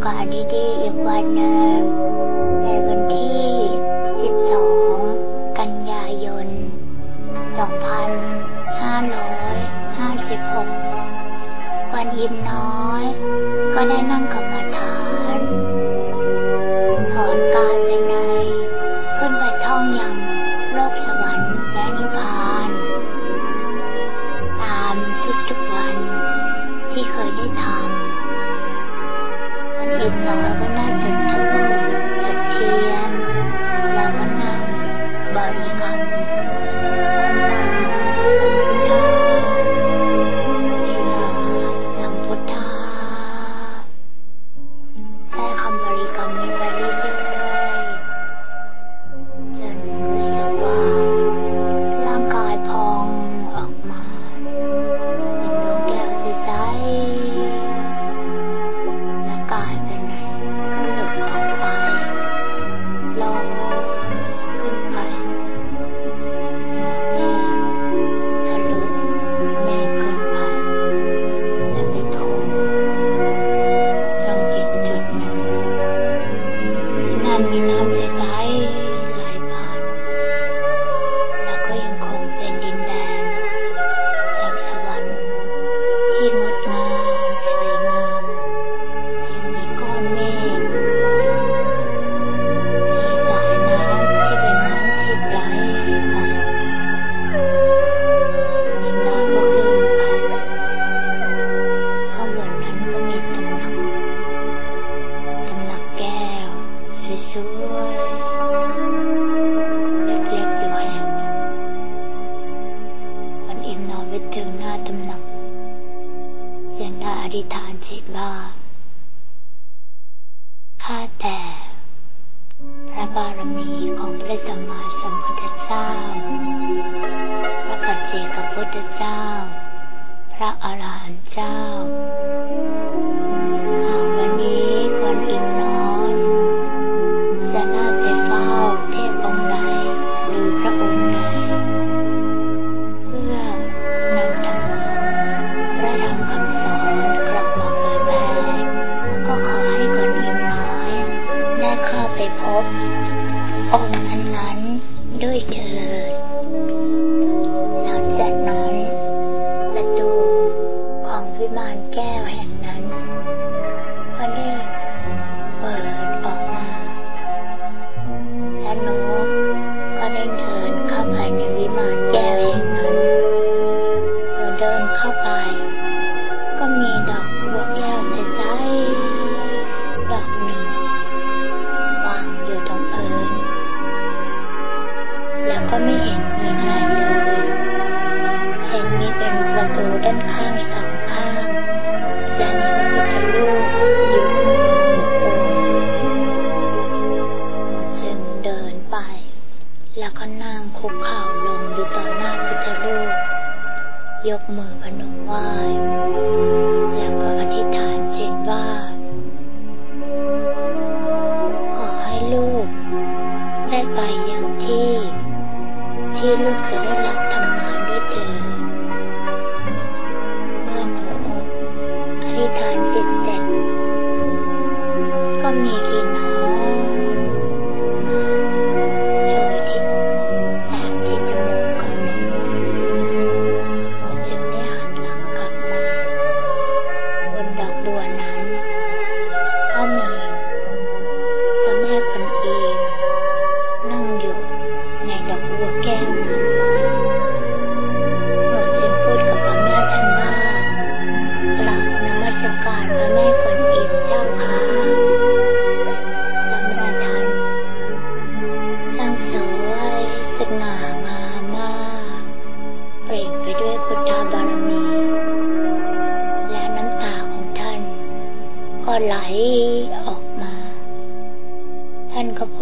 keadilan ibadah 妈妈。 แล้วก็นั่งคุกเข่าลงอยู่ต่อหน้าพุทธรูป ยกมือพนมไหว้ แล้วก็อธิษฐานจิตว่า ขอให้ลูก ได้ไปยังที่ ที่ลูก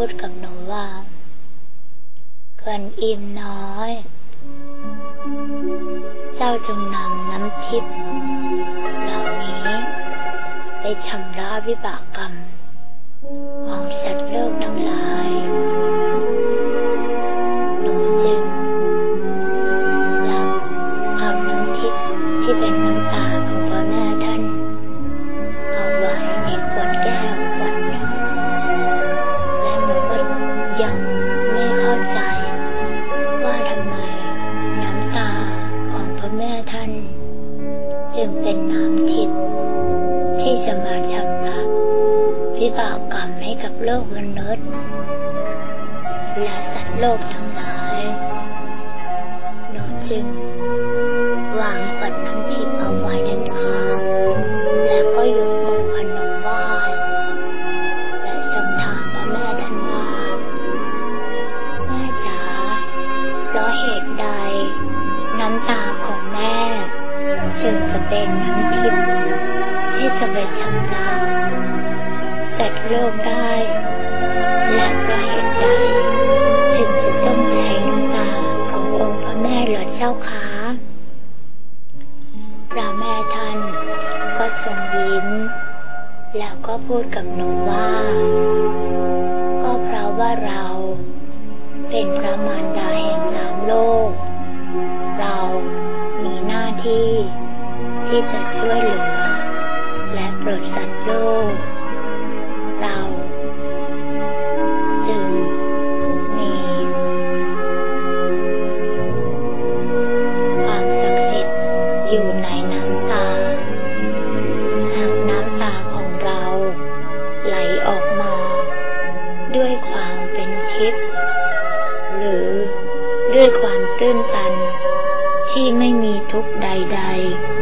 ดกับหนูว่าเกินอิ่มน้อย เจ้าจงนำน้ำทิพย์เหล่านี้ไปชำระวิบากกรรมของสัตว์โลกทั้ ที่จะมาชำระวิบากกรรมให้กับโลกมนุษย์ และสัตว์โลกทั้งหลายหนูจึง สัตว์โลกได้ และเพราะเหตุใดจึงจะต้องใช้น้ำตาขององค์พระแม่หรอเจ้าคะพระแม่ท่านก็ทรงยิ้ม แล้วก็พูดกับหนูว่า ก็เพราะว่าเราเป็นพระมารดาแห่งสามโลก เรามีหน้าที่ที่จะช่วยเหลือ และโปรดสัตว์โลก เรา จึงมีความศักดิ์สิทธิ์อยู่ในน้ำตา หากน้ำตาของเราไหลออกมา ด้วยความเป็นทิพย์หรือด้วยความตื้นตันที่ไม่มีทุกข์ใด ๆ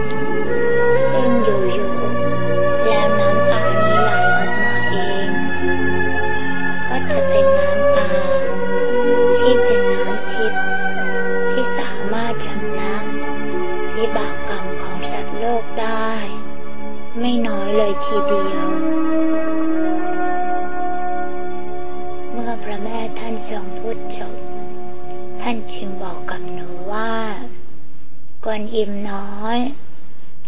กวนอิ่มน้อย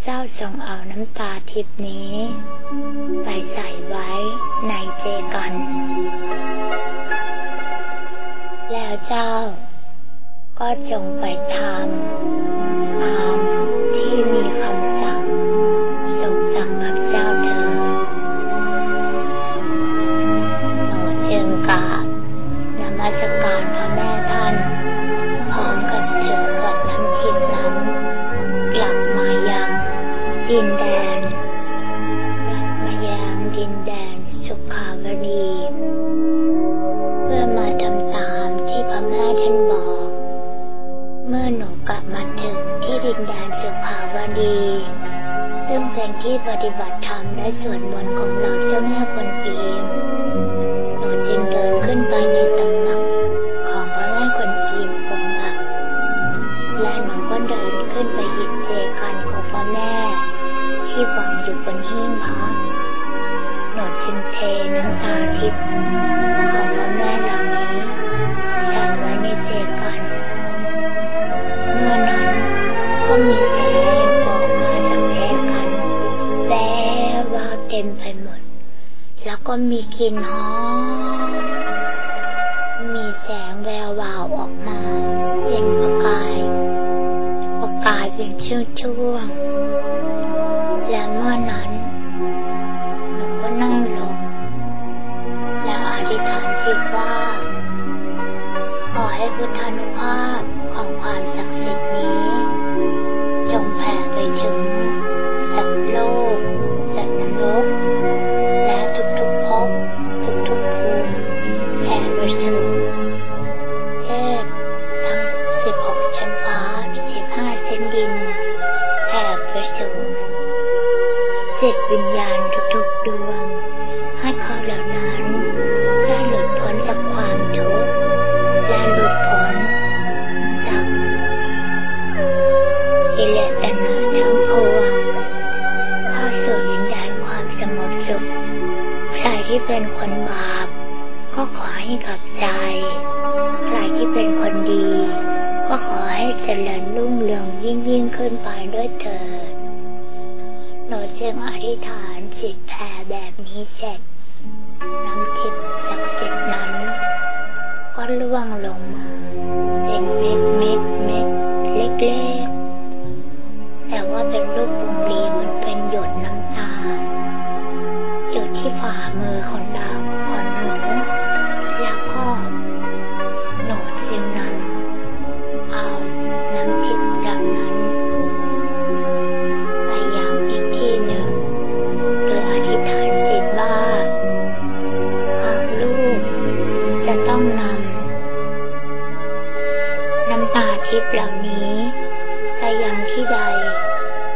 เจ้าจงเอาน้ำตาทิพนี้ ไปใส่ไว้ในเจกัน แล้วเจ้า ก็จงไปทำตามที่มีคำสั่งทรงสั่งกับเจ้า ดินแดน มายังดินแดนสุขาวดี เพื่อมาทำตามที่พระแม่ท่านบอก เมื่อหนูกลับมาถึงที่ดินแดนสุขาวดี ซึ่งเป็นที่ปฏิบัติธรรมและสวดมนต์ของเราเจ้าแม่คนปีมหนูจึงเดินขึ้นไปในตำหนักของพระแม่คนปีมองค์หลักและหนูก็เดินขึ้นไปหยิบเจกันของพระแม่ ที่วางอยู่บนหิ้งพระหนูจึงเทน้ำตาทิพย์ของพระแม่เหล่านี้ใส่ไว้ในเจกันเมื่อนั้นก็มีแสงออกมาจากเจกันแวววาวเต็มไปหมด แล้วก็มีกลิ่นหอมมีแสงแวววาวออกมา เป็นประกาย ประกายเป็นช่วงๆ และเมื่อนั้นหนูก็นั่งลง แล้วอธิษฐานจิตว่า ขอให้พุทธานุภาพของความ จิตวิญญาณทุกๆดวง ให้เขาเหล่านั้นได้หลุดพ้นจากความทุกข์และหลุดพ้นจากกิเลสตัณหาทั้งปวงเข้าสู่ดินแดนความสงบสุขใครที่เป็นคนบาปก็ขอให้กลับใจ ใครที่เป็นคนดี ก็ขอให้เจริญรุ่งเรืองยิ่งยิ่งขึ้นไปด้วยเถิด จึงอธิษฐานจิตแผ่แบบนี้เสร็จ ทิพย์เหล่านี้ไปยังที่ใด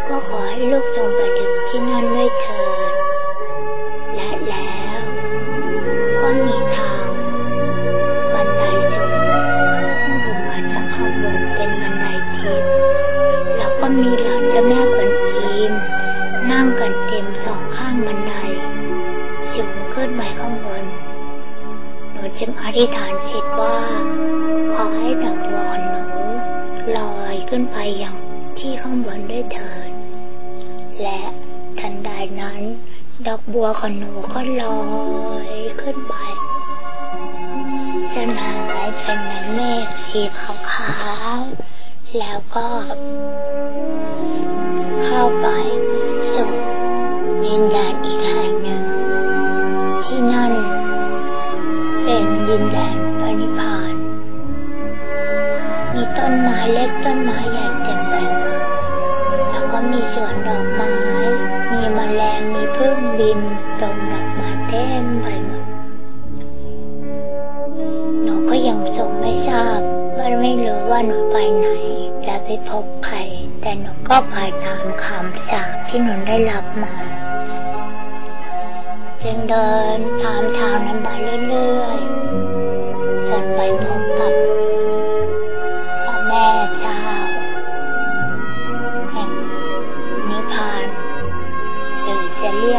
ก็ขอให้ลูกจงไปถึงที่นั่นด้วยเถิด และแล้วก็มีทางบันไดสูงลงมาจากข้างบนเป็นบันไดทิพย์แล้วก็มีหลานและแม่กวนอิมนั่งกันเต็มสองข้างบันไดสูงขึ้นไปข้างบนหนูจึงอธิษฐานจิตว่าขอให้ ลอยขึ้นไปอย่างที่ข้างบนด้วยเถิด และทันใดนั้น ดอกบัวของหนูก็ลอยขึ้นไปจนหายเป็นในเมฆสีขาวๆแล้วก็เข้าไปสู่ดินแดนอีกแห่งหนึ่ง ที่นั่นเป็นดินแดน ม้เล็กต้นไม้ใหญ่เต็มไปหมดแล้วก็มีสวนดอกไม้ มีแมลง มีพึ่งบินตรงดอกไม้เต็มไปหมด หนูก็ยังทรงไม่ทราบว่าไม่รู้ว่าหนูไปไหน และไปพบใคร แต่หนูก็ไปตามคำสั่งที่หนูได้รับมาจึงเดินตามทางนั้นไปเรื่อยๆจนไปพบกับ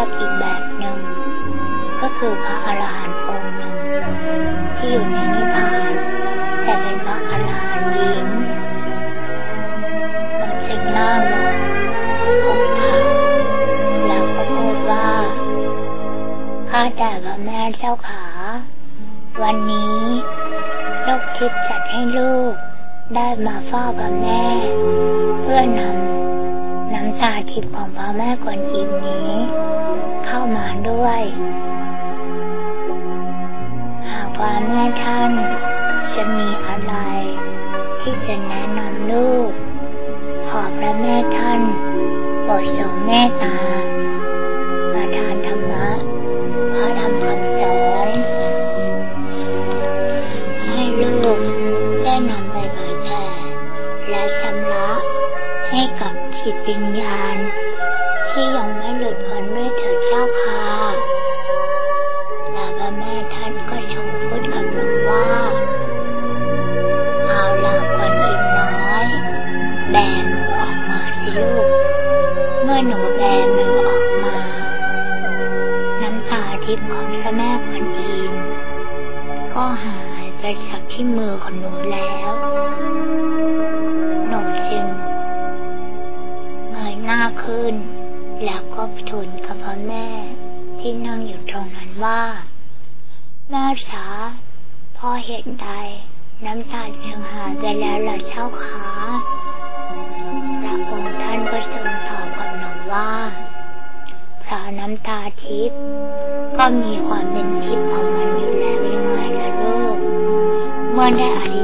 ยกอีกแบบหนึ่ง ก็คือพระอรหันต์องค์หนึ่ง ที่อยู่ในนิพพาน แต่เป็นพระอรหันต์หญิงเราจึงนั่งลงพบทางแล้วก็พูดว่าข้าแต่พระแม่เจ้าขา วันนี้โลกทิพย์จัดให้ลูกได้มาเฝ้าพระแม่ เพื่อนำ น้ำตาทิพย์ของพระแม่กวนอิมนี้ เข้ามาด้วย หากพระแม่ท่านจะมีอะไรที่จะแนะนำลูก ขอพระแม่ท่านโปรดทรงเมตตา จิตวิญญาณ ที่ยังไม่หลุดพ้นด้วยเถิดเจ้าค่ะและพระแม่ท่านก็ทรงพูดกับหนูว่า เอาล่ะคนอิมน้อย แบมือออกมาสิลูก เมื่อหนูแบมือออกมา น้ำตาทิพย์ของพระแม่กวนอิมก็หายไปจากที่มือของหนูแล้ว แล้วก็ทูลกับพระแม่ที่นั่งอยู่ตรงนั้นว่า แม่จ๋าพ่อเห็นใดน้ำตาจึงหายไปแล้วเหรอเจ้าคะพระองค์ท่านก็ทรงตอบกับหนูว่าเพราะน้ำตาทิพย์ก็มีความเป็นทิพย์ของมันอยู่แล้วยังไงล่ะลูกเมื่อได้อธิ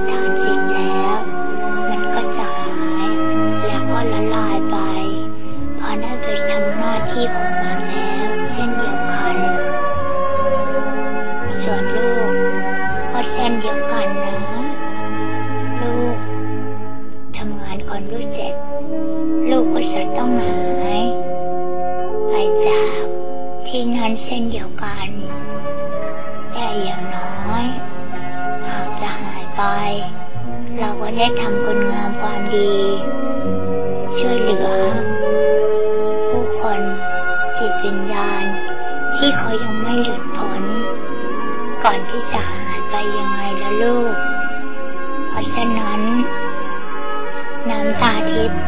ที่ของมันแล้ว เช่นเดียวกัน ส่วนลูกก็เช่นเดียวกันนะ ลูกทำงานก่อนลูกเสร็จลูกก็จะต้องหายไปจากที่นั้นเช่นเดียวกันแต่อย่างน้อย หากจะหายไป เราก็ได้ทำคุณงามความดี ช่วยเหลือ วิญญาณ ที่เขายังไม่หลุดพ้น ก่อนที่จะหายไปยังไงล่ะลูก เพราะฉะนั้น น้ำตาทิพย์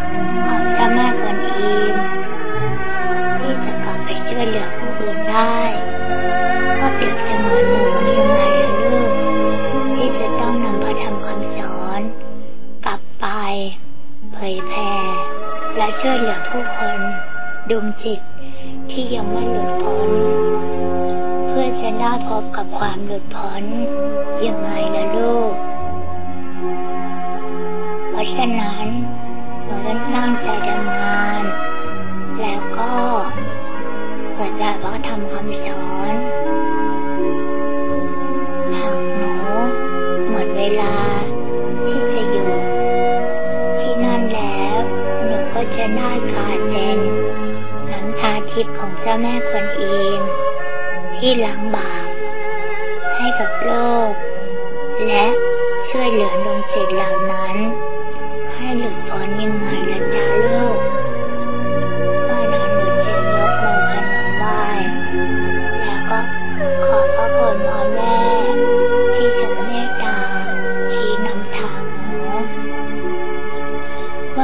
ของพระแม่กวนอิมที่จะกลับไปช่วยเหลือผู้อื่นได้ก็เปรียบเสมือนหนูยังไงล่ะลูก ที่จะต้องนำพระธรรมคำสอน กลับไป เผยแผ่และช่วยเหลือผู้คนดวงจิต ที่ยังไม่หลุดพ้น เพื่อจะได้พบกับความหลุดพ้นยังไงล่ะลูก เพราะฉะนั้นเราต้องตั้งใจทำงาน แล้วก็เผยแผ่พระธรรมคำสอนหากหนูหมดเวลาที่จะอยู่จะได้กลายเป็นน้ำ ตาทิพย์ของเจ้าแม่คนอิมที่ล้างบาปให้กับโลก และช่วยเหลือดวงจิตเหล่านั้น ให้หลุดพ้นยังไงล่ะจ้าลูก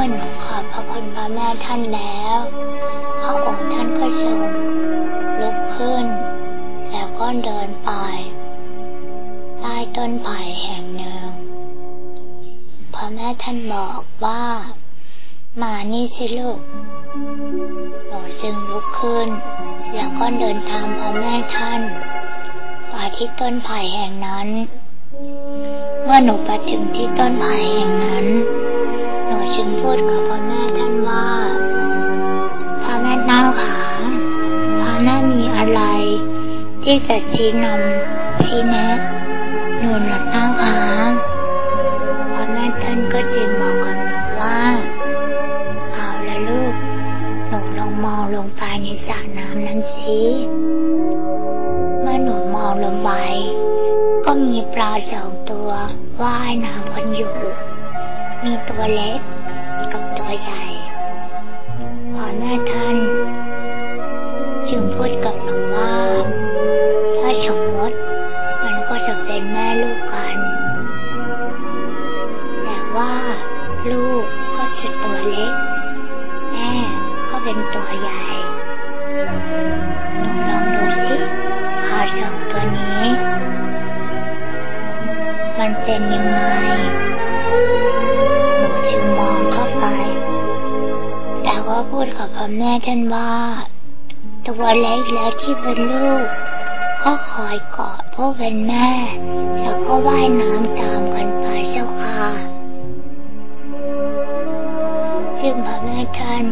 มื่อหนูขอบพระคุณพ่อแม่ท่านแล้ว พระองค์ท่านก็ทรงลุกขึ้น แล้วก็เดินไปใต้ต้นไผ่แห่งหนึ่งพ่อแม่ท่านบอกว่า มานี่สิลูก หนูจึงลุกขึ้น แล้วก็เดินตามพ่อแม่ท่านไปที่ต้นไผ่แห่งนั้น เมื่อหนูไปถึงที่ต้นไผ่แห่งนั้น หนูจึงพูดกับพ่อแม่ท่านว่าพ่อแม่เน่าขาพ่อแม่มีอะไร ที่จะชี้นำชี้แนะหนูหลับเน่าขาพ่อแม่ท่านก็จึงบอกกับหนูว่าเอาละลูกหนูลองมองลงไปในสระน้ำนั้นสิเมื่อหนูมองลงไปก็มีปลาสองตัวว่ายน้ำกันอยู่ มีตัวเล็ก กับตัวใหญ่พ่อแม่ท่าน จึงพูดกับหนูว่า ถ้าสมมติมันก็จะเป็นแม่ลูกกัน แต่ว่าลูกก็จะตัวเล็ก แม่ก็เป็นตัวใหญ่หนูลองดูสิปลาสองตัวนี้ มันเป็นยังไง แต่ว่าพูดกับพ่อแม่ท่านว่า ตัวเล็กแล้วที่เป็นลูก ก็คอยกอดผู้เป็นแม่ แล้วก็ว่ายน้ำตามกันไปเจ้าค่ะซึ่งพ่อแม่ท่าน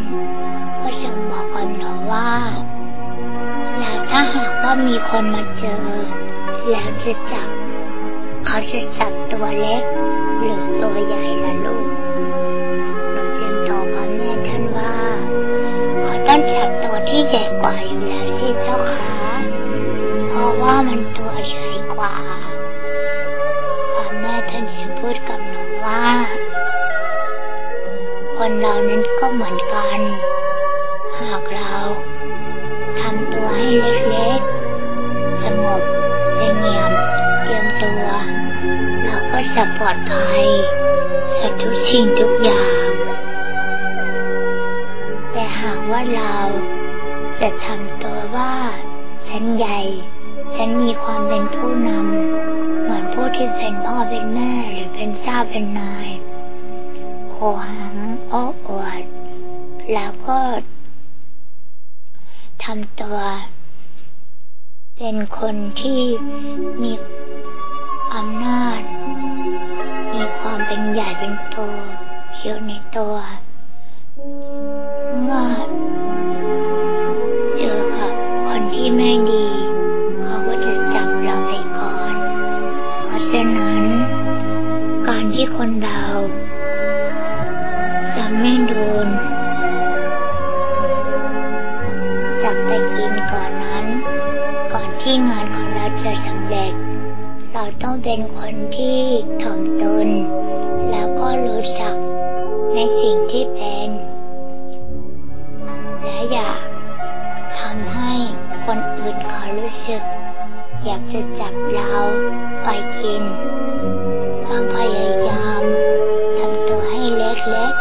ก็ทรงบอกกับหนูว่าแล้วถ้าหากว่ามีคนมาเจอ แล้วจะจับ เขาจะจับตัวเล็ก หรือตัวใหญ่ละลูก องจับตัวที่ใหญ่กว่าอยู่แล้วสิเจ้าคะเพราะว่ามันตัวใหญ่กว่าพ่อแม่ท่านจึงพูดกับหนูว่า คนเรานั้นก็เหมือนกัน หากเราทำตัวให้เล็กๆ สงบเสงี่ยมเตรียมตัว เราก็จะปลอดภัยจากทุกสิ่งทุกอย่าง ว่าเราจะทำตัวว่า ฉันใหญ่ ฉันมีความเป็นผู้นำ เหมือนผู้ที่เป็นพ่อเป็นแม่หรือเป็นเจ้าเป็นนายโหหังโอ้อวด แล้วก็ทำตัว เป็นคนที่มีอำนาจ มีความเป็นใหญ่เป็นโตอยู่ในตัว เมื่อเจอกับคนที่ไม่ดี เขาก็จะจับเราไปก่อน เพราะฉะนั้น การที่คนเราจะไม่โดนจับไปกินก่อนนั้น ก่อนที่งานของเราจะสำเร็จ เราต้องเป็นคนที่ถ่อมตน แล้วก็รู้จักในสิ่งที่เป็นและ อย่าทำให้คนอื่นเขารู้สึก อยากจะจับเราไปกินเรามพยายามทำตัวให้เล็ก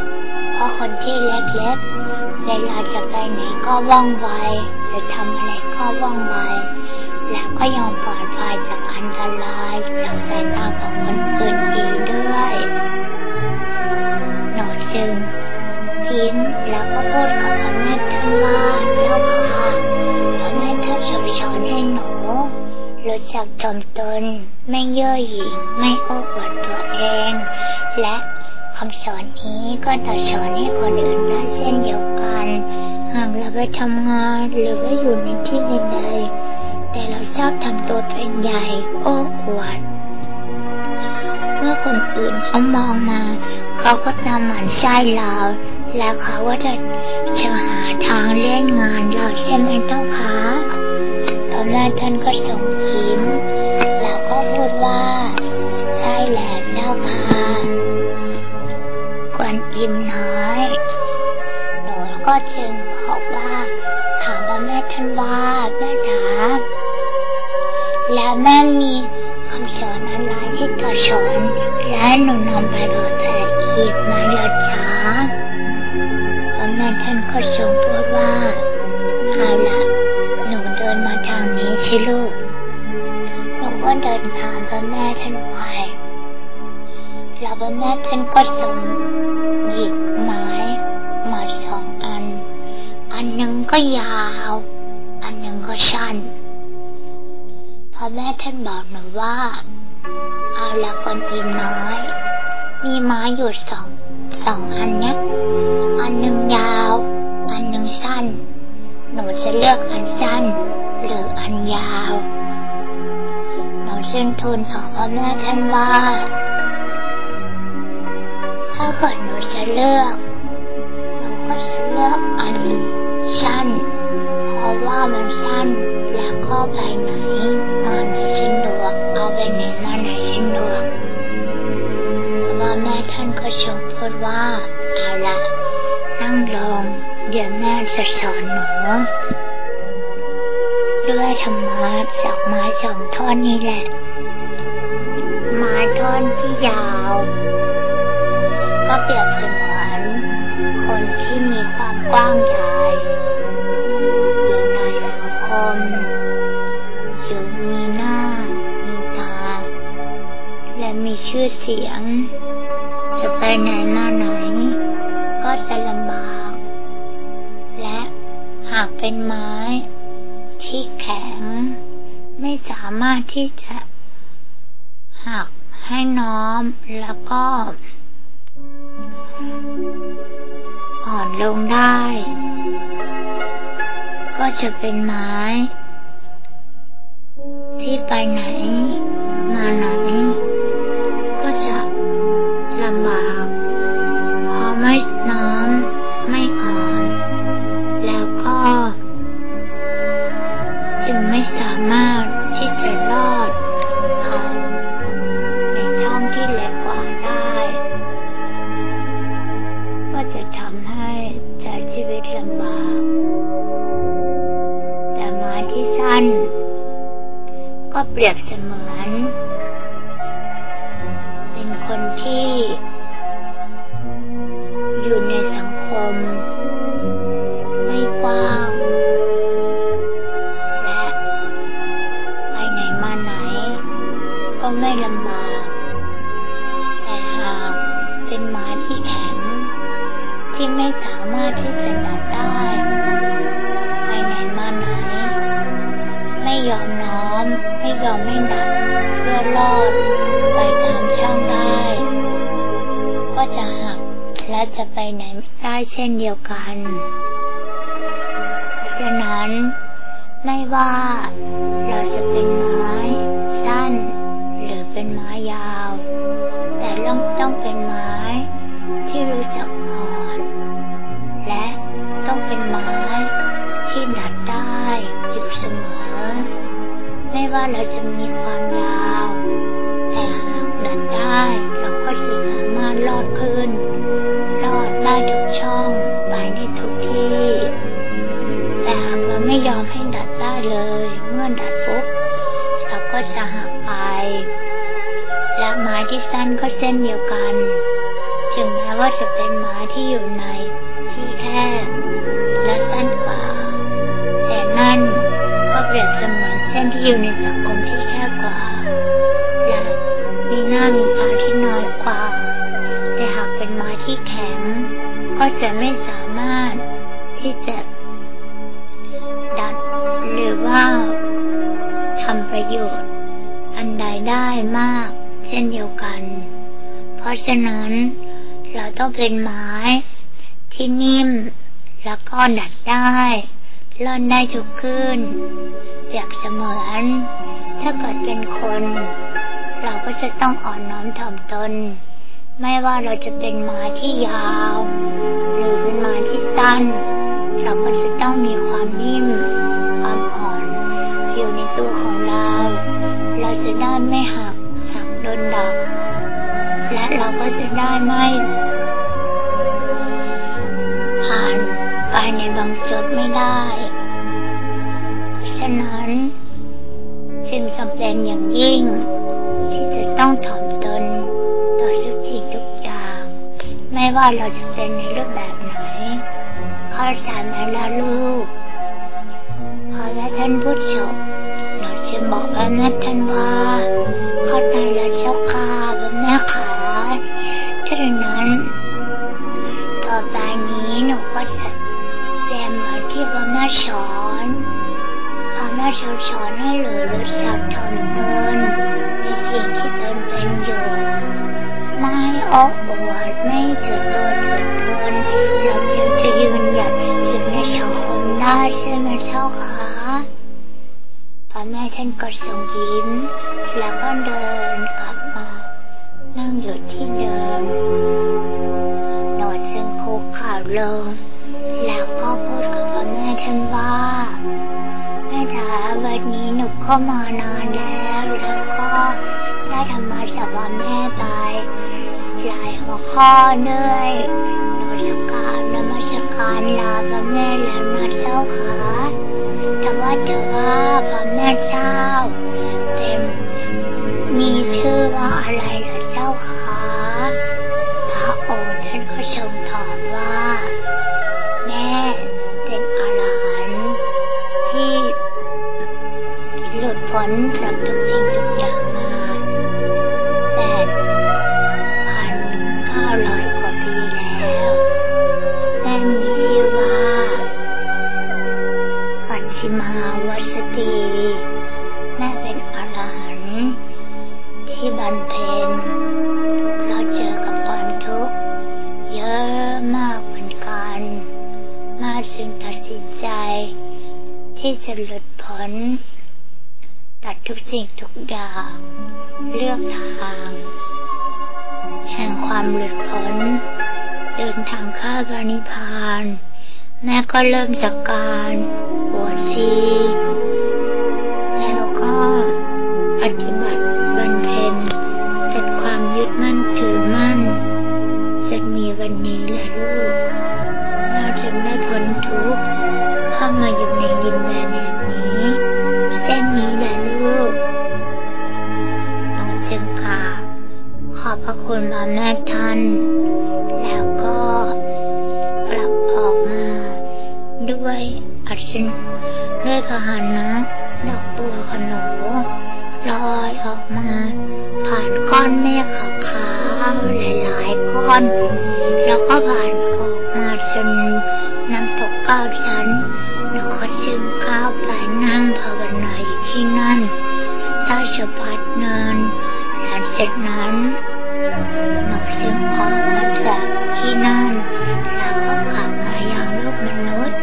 ๆ เพราะคนที่เล็กๆ เวลาจะไปไหนก็ว่องไว จะทำอะไรก็ว่องไว แล้วก็ยังปลอดภัยจากอันตรายจากสายตาของคนอื่นอีกด้วยหนูจึงยิ้มแล้วก็พูดกับพ่อแม่่าเจ้าค่ะพ่อแม่ท่านทรงสอนให้หนูรู้จักถ่อมตน ไม่เย่อหยิ่งไม่โอ้อวดตัวเอง และคำสอนนี้ก็จะสอนให้คนอื่นได้เช่นเดียวกัน หากเราไปทำงานหรือว่าอยู่ในที่ใดๆแต่เราชอบทำตัวเป็นใหญ่โอ้อวดเมื่อคนอื่นเขามองมา เขาก็นำหมันไส้เรา แล้วเขาว่าจะจะหาทางเล่นงานเราใช่ไหมเจ้าคะพระแม่ท่านก็ส่งยิ้มแล้วก็พูดว่า ใช่แล้วเจ้าค่ะกวนอิมน้อยหนูก็จึงบอกว่าถามพระแม่ท่านว่าแม่ถามแล้วแม่มีคำสอนอะไรที่จะสอนและหนูนำไปเผยแผ่อีกไหมล่ะจ๊ะ ก็ทรงพูดว่าเอาละหนูเดินมาทางนี้ใช่ลูก หนูก็เดินตามพระแม่ท่านไปแล้วพระแม่ท่านก็ทรงหยิบไม้มาสองอัน อันหนึ่งก็ยาว อันหนึ่งก็สั้นพอแม่ท่านบอกหนูว่าเอาละคนอิมน้อย มีไม้อยู่สองสองอันเนี้ยอันหนึ่งยาว สั้น หนูจะเลือกอันสั้น หรืออันยาว หนูซึ่งทูลขอพ่อแม่ท่านว่า ถ้าเกิดหนูจะเลือก หนูก็จะเลือกอันสั้น เพราะว่ามันสั้น แล้วก็ไปไหนมาไหนสะดวก เอาไปไหนมาไหนสะดวกแต่ว่าแม่ท่านก็ทรงพูดว่า เดี๋ยวแม่จะสอนหนูด้วยธรรมะจากไม้สองท่อนนี้แหละ ไม้ท่อนที่ยาว ก็เปรียบเสมือนคนที่มีความกว้างใหญ่อยู่ในสังคมอยู่มีหน้า มีตา และมีชื่อเสียง จะไปไหนมา เป็นไม้ ที่แข็ง ไม่สามารถที่จะหักให้น้อมแล้วก็ อ่อนลงได้ ก็จะเป็นไม้ ที่ไปไหน มาไหน ก็จะลำบาก รียบเสมือน เป็นคนที่ อยู่ในสังคม ไม่กว้าง และไปไหนมาไหน ก็ไม่ลำบากแต่หากเป็นไม้ที่แข็ง ที่ไม่สามารถที่จะดัดได้ มไม่ยอมไม่ดัดเพื่อรอดไปตามช่องได้ ก็จะหักและจะไปไหนไม่ได้เช่นเดียวกันเพราะฉะนั้นไม่ว่าเราจะเป็นไม้สั้น หรือเป็นไม้ยาว แต่ต้องต้องเป็นไม้ที่รู้จัก ว่าเราจะมีความยาว แต่หากดัดได้ เราก็จะสามารถลอดขึ้น ลอดได้ทุกช่องไปในทุกที่ แต่หากเราไม่ยอมให้ดัดได้เลย เมื่อดัดปุ๊บเราก็จะหักไป และไม้ที่สั้นก็เส้นเดียวกัน ถึงแม้ว่าจะเป็นไม้ที่อยู่ในที่แคบและสั้น อยู่ในสังคมที่แคบกว่า และมีหน้ามีตาที่น้อยกว่า แต่หากเป็นไม้ที่แข็ง ก็จะไม่สามารถที่จะดัดหรือว่าทำประโยชน์ อันใดได้มาก เช่นเดียวกัน เพราะฉะนั้นเราต้องเป็นไม้ที่นิ่ม แล้วก็ดัดได้ล่อนได้ทุกขึ้น รียบเสมือน ถ้าเกิดเป็นคน เราก็จะต้องอ่อนน้อมถ่อมตน ไม่ว่าเราจะเป็นไม้ที่ยาว หรือเป็นมาที่สั้น เราก็จะต้องมีความนิ่ม ความอ่อน อยู่ในตัวของเรา เราจะได้ไม่หักหักโดนดับและเราก็จะได้ไม่ผ่านไปในบางจุดไม่ได้ เป็นอย่างยิ่ง ที่จะต้องถ่อมตนต่อทุกสิ่งทุกอย่าง ไม่ว่าเราจะเป็นในรูปแบบไหนเข้าใจไหมล่ะลูกพอและท่านพูดจบหนูจะบอกพระแม่ท่านว่าเข้าใจแล้วเจ้าค่ะพระแม่ขาฉะนั้นต่อไปนี้หนูก็จะเรียนเหมือนที่พระแม่สอน ม่สอนสอนให้หนูรู้จักทำตนในสิ่งที่ตนเป็นอยู่ไม่โอ้อวดไม่ถือตัวถือตนเราจึงจะยืนหยัดอยู่ในสังคมได้ใช่ไหมเจ้าคะพระแม่ท่านก็ทรงยิ้ม แล้วก็เดินกลับมา นั่งอยู่ที่เดิมนวดจึงคุกข่าวลง ก็มานานแล้วแล้วก็ได้ธรรมะจากพ่อแม่ไป หลายหัวข้อเลยนูจะกาบนมัสการลาพระแม่แล้วนะเจ้าค่ะแต่ว่าแต่ว่าพระแม่เจ้าเป็นมีชื่อว่าอะไรเหรอเจ้าคะพระองค์ท่านก็ทรงตอบว่า พ้นจากทุกสิ่งทุกอย่างมาแปดพันเก้าร้อยกว่าปีแล้วแม่มีชื่อว่าปัญชิมาวัสตีแม่เป็นอรหันต์ที่บรรเพนเราเจอกับความทุกข์เยอะมากเหมือนกันมาจึงตัดสินใจ ที่จะหลุดพ้น ทุกสิ่งทุกอย่าง เลือกทาง แห่งความหลุดพ้น เดินทางข้าพานิพพาน แม่ก็เริ่มจากการบวชชีแล้วก็ปฏิ อบพระคุณพระแม่ท่าน แล้วก็กลับออกมาด้วยอัศนด้วยพาหนะดอกบัวขนนูลอยออกมา ผ่านก้อนเมฆขาวๆหลายๆก้อน แล้วก็ผ่านออกมาจนน้ำตกเก้าชั้นหนูก็จึงเข้าไปนั่งภาวนาอยู่ที่นั่นถ้าสะพัดเนินหลังจากนั้น นูจึงออกมาจากที่นั่นแล้วก็กลับมายังโลกมนุษย์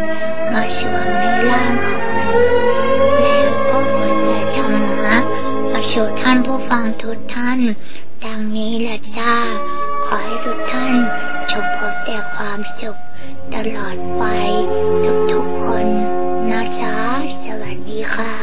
มาสวมในร่างของมนุษย์ แล้วก็เผยแผ่ธรรมะมาสู่ท่านผู้ฟังทุกท่าน ดังนี้แหละจ้า ขอให้ทุกท่านจงพบแต่ความสุขตลอดไปทุกๆคนนะจ๊ะสวัสดีค่ะ